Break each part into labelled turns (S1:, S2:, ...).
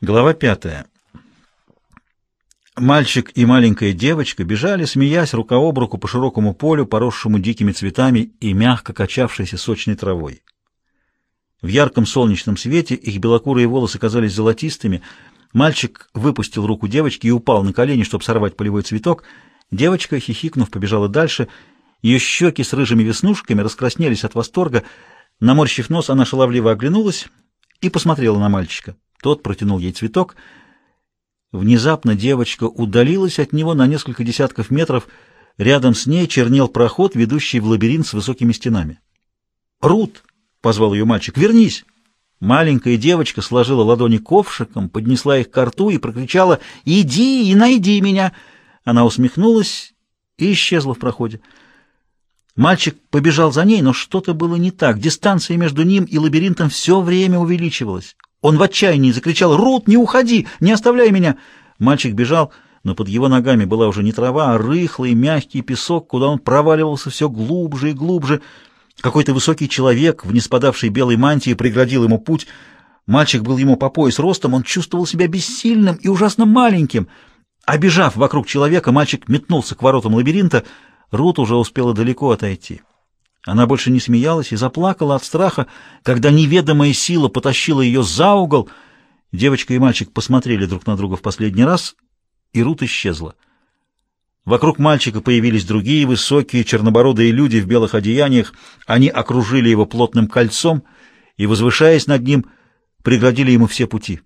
S1: Глава пятая. Мальчик и маленькая девочка бежали, смеясь, рука об руку по широкому полю, поросшему дикими цветами и мягко качавшейся сочной травой. В ярком солнечном свете их белокурые волосы казались золотистыми. Мальчик выпустил руку девочки и упал на колени, чтобы сорвать полевой цветок. Девочка, хихикнув, побежала дальше. Ее щеки с рыжими веснушками раскраснелись от восторга. Наморщив нос, она шаловливо оглянулась и посмотрела на мальчика. Тот протянул ей цветок. Внезапно девочка удалилась от него на несколько десятков метров. Рядом с ней чернел проход, ведущий в лабиринт с высокими стенами. «Рут!» — позвал ее мальчик. «Вернись!» Маленькая девочка сложила ладони ковшиком, поднесла их к рту и прокричала «Иди и найди меня!» Она усмехнулась и исчезла в проходе. Мальчик побежал за ней, но что-то было не так. Дистанция между ним и лабиринтом все время увеличивалась. Он в отчаянии закричал «Рут, не уходи! Не оставляй меня!» Мальчик бежал, но под его ногами была уже не трава, а рыхлый мягкий песок, куда он проваливался все глубже и глубже. Какой-то высокий человек в неспадавшей белой мантии преградил ему путь. Мальчик был ему по пояс ростом, он чувствовал себя бессильным и ужасно маленьким. Обежав вокруг человека, мальчик метнулся к воротам лабиринта. Рут уже успела далеко отойти. Она больше не смеялась и заплакала от страха, когда неведомая сила потащила ее за угол. Девочка и мальчик посмотрели друг на друга в последний раз, и Рут исчезла. Вокруг мальчика появились другие высокие чернобородые люди в белых одеяниях. Они окружили его плотным кольцом и, возвышаясь над ним, преградили ему все пути.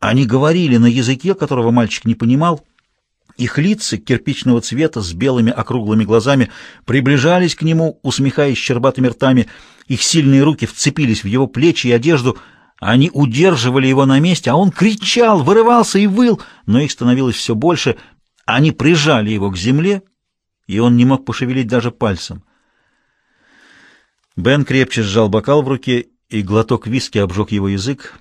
S1: Они говорили на языке, которого мальчик не понимал, их лица кирпичного цвета с белыми округлыми глазами приближались к нему, усмехаясь щербатыми ртами. Их сильные руки вцепились в его плечи и одежду. Они удерживали его на месте, а он кричал, вырывался и выл, но их становилось все больше. Они прижали его к земле, и он не мог пошевелить даже пальцем. Бен крепче сжал бокал в руке, и глоток виски обжег его язык.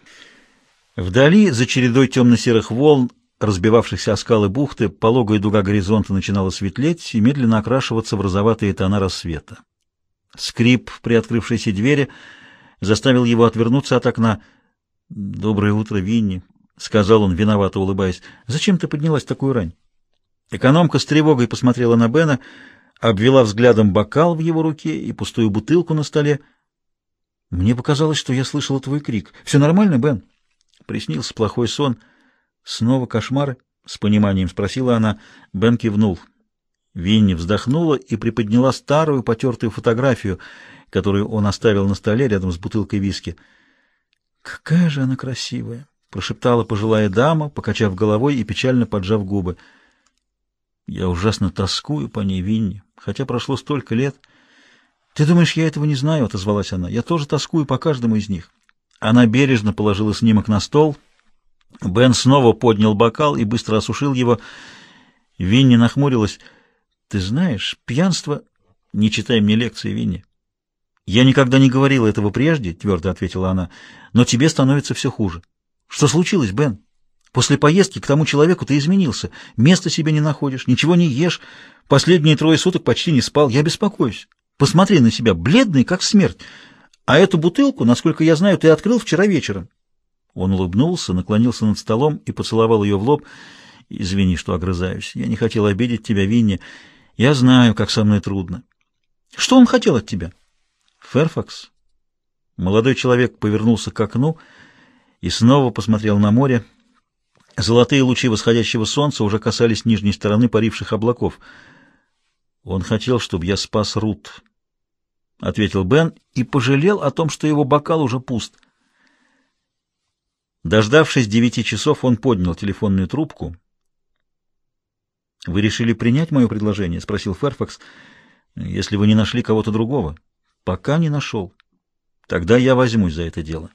S1: Вдали, за чередой темно-серых волн, разбивавшихся о скалы бухты, пологая дуга горизонта начинала светлеть и медленно окрашиваться в розоватые тона рассвета. Скрип приоткрывшейся двери заставил его отвернуться от окна. «Доброе утро, Винни», — сказал он, виновато улыбаясь. «Зачем ты поднялась такую рань?» Экономка с тревогой посмотрела на Бена, обвела взглядом бокал в его руке и пустую бутылку на столе. «Мне показалось, что я слышала твой крик. Все нормально, Бен?» Приснился плохой сон — «Снова кошмары?» — с пониманием спросила она. Бен кивнул. Винни вздохнула и приподняла старую потертую фотографию, которую он оставил на столе рядом с бутылкой виски. «Какая же она красивая!» — прошептала пожилая дама, покачав головой и печально поджав губы. «Я ужасно тоскую по ней, Винни, хотя прошло столько лет». «Ты думаешь, я этого не знаю?» — отозвалась она. «Я тоже тоскую по каждому из них». Она бережно положила снимок на стол — Бен снова поднял бокал и быстро осушил его. Винни нахмурилась. «Ты знаешь, пьянство...» «Не читай мне лекции, Винни». «Я никогда не говорила этого прежде», — твердо ответила она, — «но тебе становится все хуже». «Что случилось, Бен? После поездки к тому человеку ты изменился. Места себе не находишь, ничего не ешь. Последние трое суток почти не спал. Я беспокоюсь. Посмотри на себя, бледный, как смерть. А эту бутылку, насколько я знаю, ты открыл вчера вечером». Он улыбнулся, наклонился над столом и поцеловал ее в лоб. «Извини, что огрызаюсь. Я не хотел обидеть тебя, Винни. Я знаю, как со мной трудно». «Что он хотел от тебя?» «Ферфакс». Молодой человек повернулся к окну и снова посмотрел на море. Золотые лучи восходящего солнца уже касались нижней стороны паривших облаков. «Он хотел, чтобы я спас Рут», — ответил Бен и пожалел о том, что его бокал уже пуст. Дождавшись девяти часов, он поднял телефонную трубку. «Вы решили принять мое предложение?» — спросил Ферфакс. «Если вы не нашли кого-то другого». «Пока не нашел. Тогда я возьмусь за это дело».